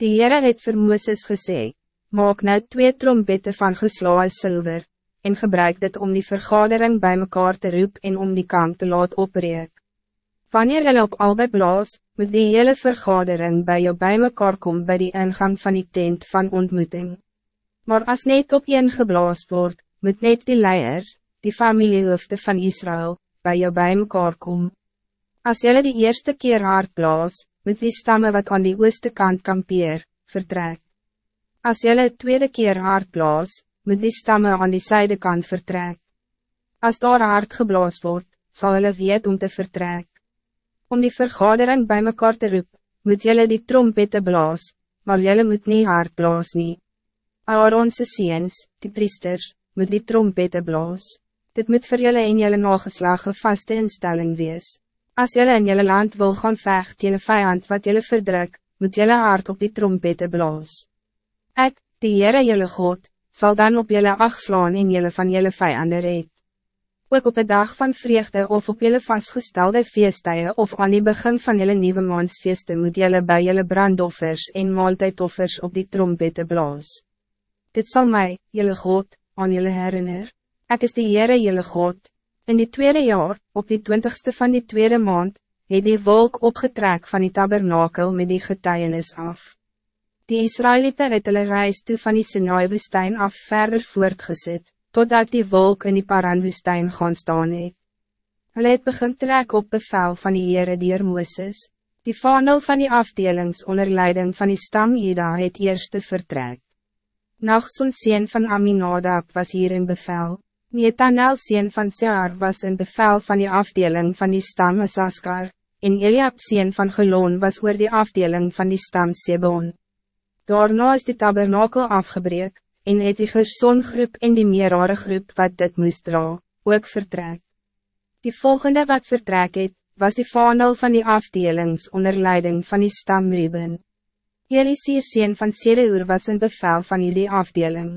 Die Heere het vir Mooses gesê, maak nou twee trompette van geslaaie zilver, en gebruik dit om die vergadering bij mekaar te roep en om die kamp te laat opreek. Wanneer jy op albei blaas, moet die hele vergadering bij jou bij mekaar kom bij die ingang van die tent van ontmoeting. Maar als net op een geblaas wordt, moet net die leiers, die familiehoofde van Israël, bij jou bij mekaar kom. Als jullie die eerste keer hard blaas, moet die stammen wat aan die ooste kant kampeer, vertrek. Als het tweede keer hard blaas, moet die stammen aan die zijdekant vertrek. Als daar hard geblaas wordt, zal hulle weet om te vertrek. Om die vergadering bij mekaar te roep, moet jullie die trompette blaas, maar jullie moet niet hard blaas nie. Aaronse seens, die priesters, moet die trompette blaas. Dit moet voor jullie in jullie nageslag een vaste instelling wees. Als jullie in jullie land wil gaan vecht jullie vijand wat jullie verdruk, moet jullie hard op die trompette blaas. Ik, die Heere jullie God, zal dan op jullie acht slaan en jullie van jullie vijanden red. Ook op de dag van vreugde of op jullie vastgestelde feestdagen of aan die begin van jullie nieuwe maansfeesten moet jullie bij jullie brandoffers en maaltijdoffers op die trompette blaas. Dit zal mij, jullie God, aan jullie herinner. Ik is de Heere jullie God. In die tweede jaar, op die twintigste van die tweede maand, het die wolk opgetrek van die tabernakel met die getuienis af. Die Israëlieten het hulle reis toe van die Sinai-woestijn af verder voortgezet, totdat die wolk in die Paran-woestijn gaan staan het. Hulle het begin trek op bevel van die Heere dier Mooses. Die vaandel van die afdelings onder leiding van die stam Jeda het eerste vertrek. Nachson sien van Aminadab was hier in bevel. Netanel sien van Sear was in bevel van die afdeling van die stam Saskar, en Eliab sien van Gelon was oor die afdeling van die stam Sebon. Daarna is die tabernakel afgebreek, en het die gersongroep en die meerare groep wat dit moest dra, ook vertrek. Die volgende wat vertrek het, was die vaandel van die afdelings onder leiding van die stam Reuben. Elisier sien van Sedeur was een bevel van die afdeling.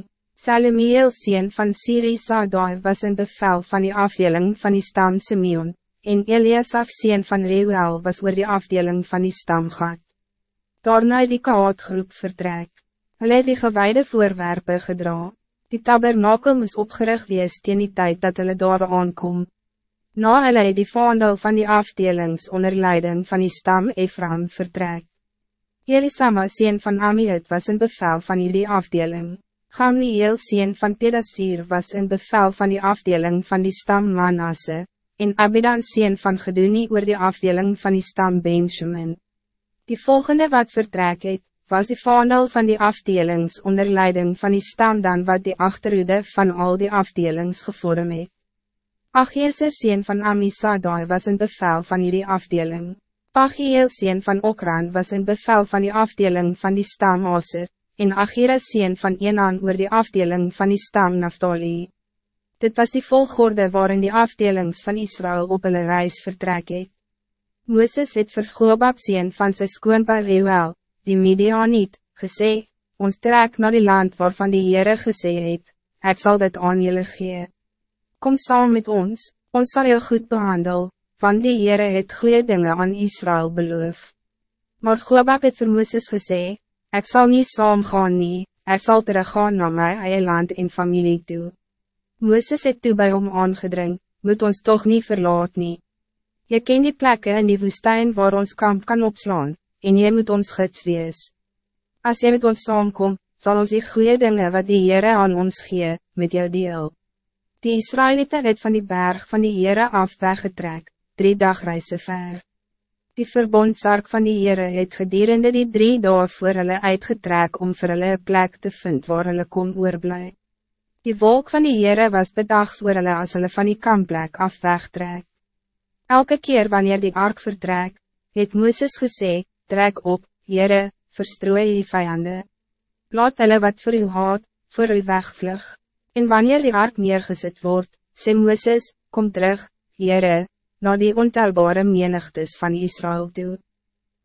Salemiel sien van Siri Sadai was een bevel van die afdeling van die stam Simeon, en Eliasaf sien van Reuel was oor die afdeling van die stam Gad. Daarna die kaatgroep vertrek. Hulle het die gewijde voorwerpen gedra. Die tabernakel moes opgerig wees teen die tijd dat hulle daar aankom. Na hulle het die vaandel van die afdelings onder leiding van die stam Ephraim vertrek. Elisama sien van Amiet was een bevel van die afdeling. Gamliel sien van Pedasir was een bevel van die afdeling van die stam Manasse, en Abidan sien van Geduni oor die afdeling van die stam Benjamin. Die volgende wat vertrek het, was die vaandel van die afdelings onder leiding van die stam dan wat die achterhoede van al die afdelings gevorm het. Achieser sien van Amisadai was een bevel van die afdeling. Achiel sien van Okran was een bevel van die afdeling van die stam Aser, en Achira sien van Enan oor die afdeling van die stam Naftali. Dit was die volgorde waarin die afdelings van Israël op hulle reis vertrek het. Mooses het vir Gobab sien van sy skoonpa Reuel, die Midianiet, gesê, ons trek naar die land waarvan die Heere gesê het, ek sal dit aan julle gee. Kom saam met ons, ons zal jou goed behandel, want die Heere het goede dingen aan Israël beloof. Maar Gobab het vir Mooses gesê, ek sal nie saam gaan nie, ek sal teruggaan na my eie land en familie toe. Mooses het toe by hom aangedring, moet ons toch niet verlaat nie. Je ken die plekken in die woestijn waar ons kamp kan opslaan, en je moet ons gids wees. Als je met ons saamkom, zal ons die goede dingen wat die Heere aan ons gee, met jou deel. Die Israëlieten het van die berg van die Heere af weggetrek, drie dagreise ver. Die verbondsark van die Heere het gedurende die drie dagen voor hulle uitgetrek om vir hulle plek te vinden waar hulle kon oorblij. Die wolk van die Heere was bedags oor hulle as hulle van die kampplek af wegtrek. Elke keer wanneer die ark vertrek, het Mooses gesê, trek op, Heere, verstrooi die vijanden. Laat hulle wat voor u haat, voor u wegvlug. En wanneer die ark neergezet wordt, sê Mooses, kom terug, Heere, na die ontelbare menigtes van Israël toe.